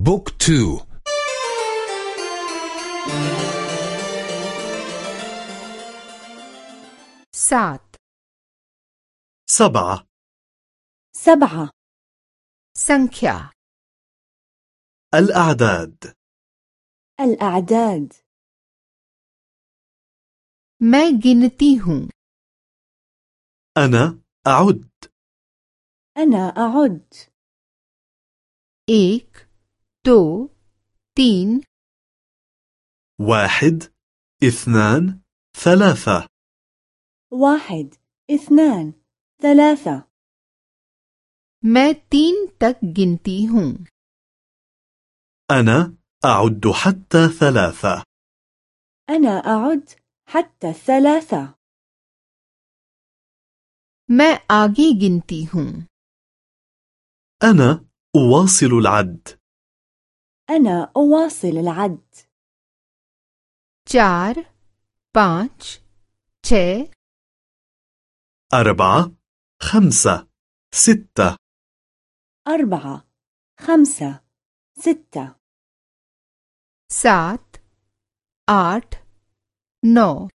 بوك تو سات سبعة سبعة संख्या الأعداد الأعداد मैं गिनती हूँ أنا أعد أنا أعد एक दो तीन واحد اثنان ثلاثة واحد اثنان ثلاثة मैं तीन तक गिनती हूँ أنا أعد حتى ثلاثة أنا أعد حتى الثلاثة मैं आगे गिनती हूँ أنا أواصل العد أنا أواصل العد. چار پانچ چه؟ أربعة خمسة ستة. أربعة خمسة ستة. سات آت نو.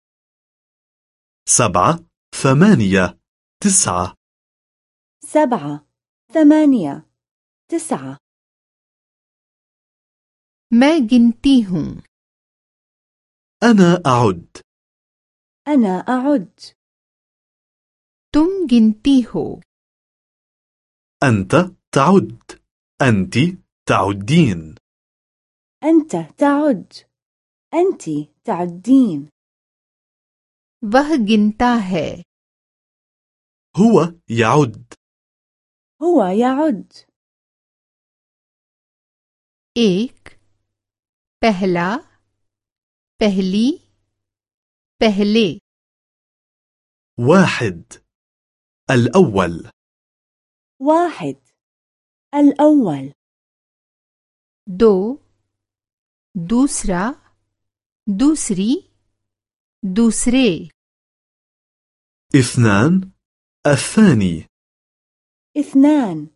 سبعة ثمانية تسعة. سبعة ثمانية تسعة. मैं गिनती हूँ أنا أعد أنا أعد तुम गिनती हो أنت تعد أنت تعدين أنت تعد أنت تعدين वह गिनता है هو يعد هو يعد एक पहला पहली पहले واحد الأول واحد الأول दो दूसरा दूसरी दूसरे اثنان الثاني اثنان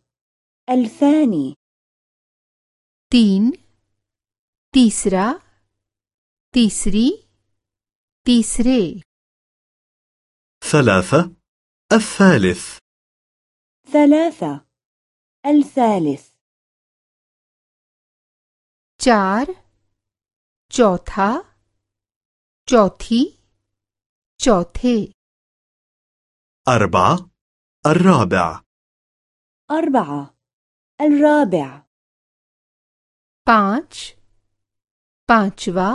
الثاني तीन तीसरा तीसरी तीसरे ثلاثة الثالث ثلاثة الثالث चार चौथा चौथी चौथे أربعة الرابع أربعة الرابع पांच पांचवा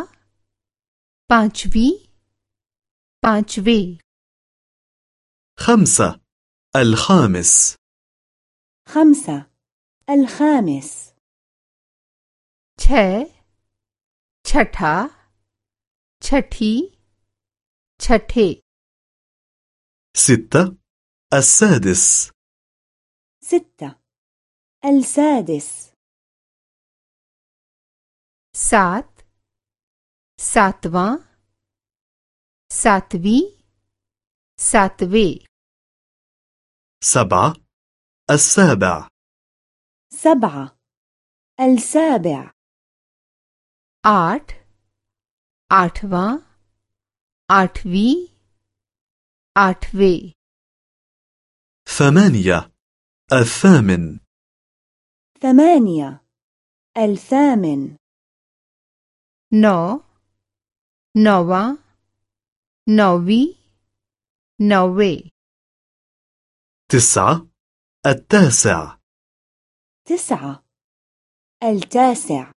पांचवी पांचवे خمسة الخامس خمسة الخامس छह छठा छठी छठे ستة السادس ستة السادس सात सातवां सातवीं सातवें سبعة السابع سبعة السابع आठ आठवां आठवीं आठवें ثمانية الثامن ثمانية الثامن नौ nova. نوي نوي تسعة. التاسع. تسعة. التاسع.